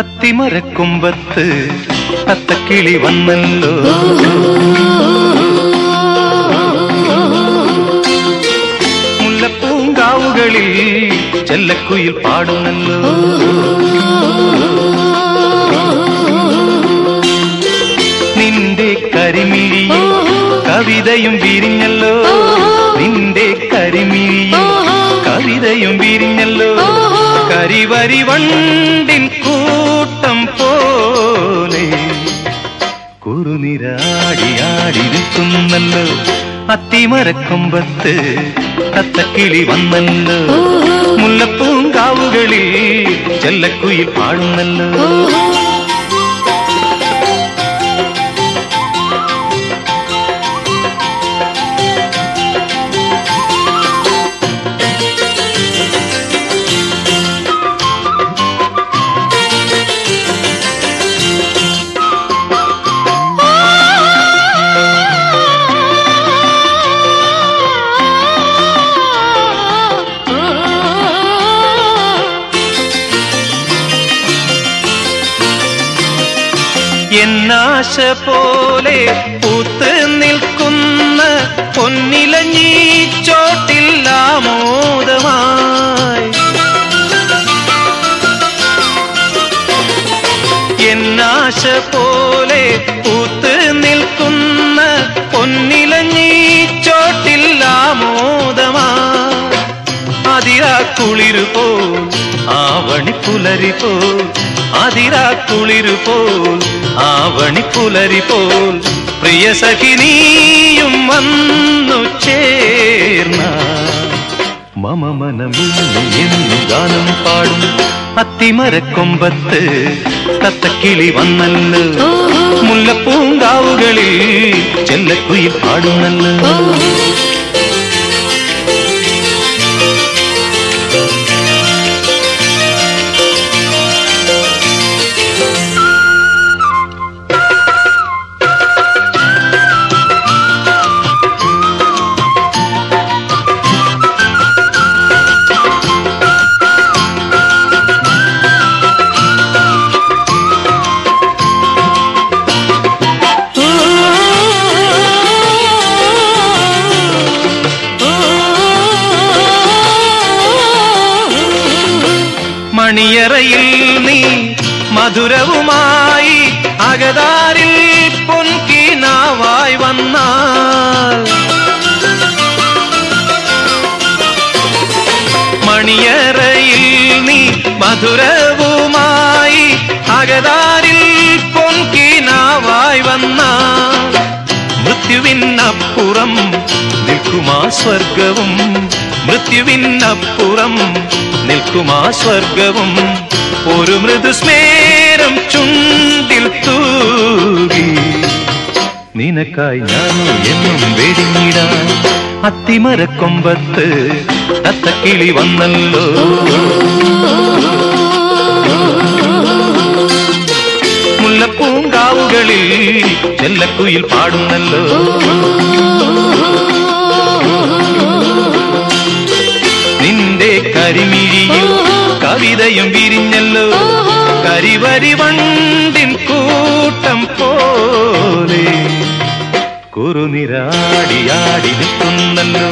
അത്തിമരക്കൊമ്പത്ത് അത്തക്കിളി വന്നല്ലോ. മുല്ലപ്പൂങ്കാവുകളിൽ ചെല്ലക്കുയിൽ പാടുന്നല്ലോ. നിന്റെ കരിമിഴിയിൽ കവിതയും വിരിഞ്ഞല്ലോ. നിന്റെ കരിമിഴിയിൽ കവിതയും വിരിഞ്ഞല്ലോ. കരിവരി വണ്ടിൻ കൂട്ടം പോലെ കുറുനിരാടിയാടി നിൽക്കുന്നല്ലോ. അത്തിമരക്കൊമ്പത്ത് തത്തക്കിളി വന്നല്ലോ. മുല്ലപ്പൂങ്കാവുകളിൽ ചെല്ലക്കുയിൽ പാടുന്നല്ലോ. എന്നാശ പോലെ പൂത്ത് നിൽക്കുന്ന പൊന്നിലഞ്ഞീ ചോട്ടിൽ ആമോദമായി. എന്നാശ പോലെ പൂത്ത് നിൽക്കുന്ന പൊന്നിലഞ്ഞീ ചോട്ടിൽ ആമോദമായി. അതിരാ കുളിരു പോൽ ആവണി പുലരി പോൽ അതിരാ കുളിരു പോൽ ആവണി പുലരി പോൽ പ്രിയ സഖിനിയും വന്നു ചേർന്ന. മമ മനമിന്നു എന്നു ഗാനം പാടും. അത്തിമരക്കൊമ്പത്ത് തത്തക്കിളി വന്നല്ലോ. മുല്ലപ്പൂങ്കാവുകളിൽ ചെല്ലക്കുയിൽ പാടുന്നല്ലോ. മണിയറയിൽ നീ മധുരവുമായി അകതാരിൽ പൊൻകിനാവായി വന്നാൽ. മണിയറയിൽ നീ മധുരവുമായി അകതാരിൽ പൊൻകിനാവായി വന്നാൽ. മൃത്യുവിനപ്പുറം നിൽക്കുമാ സ്വർഗവും മൃത്യുവിനപ്പുറം നിൽക്കുമാ സ്വർഗവും. ഒരു മൃദുസ്മേരം ചുണ്ടിൽ തൂകി. നിനക്കായി ഞാൻ എന്നും വെടിഞ്ഞിടാൻ അത്തിമരക്കൊമ്പത്ത് തത്തക്കിളി വന്നല്ലോ. മുല്ലപ്പൂങ്കാവുകളിൽ ചെല്ലക്കുയിൽ പാടുന്നല്ലോ. കരിമിഴിയിൽ കവിതയും വിരിഞ്ഞല്ലോ. കരിവരി വണ്ടിൻ കൂട്ടം പോലെ കുറുനിരാടിയാടി നിൽക്കുന്നല്ലോ.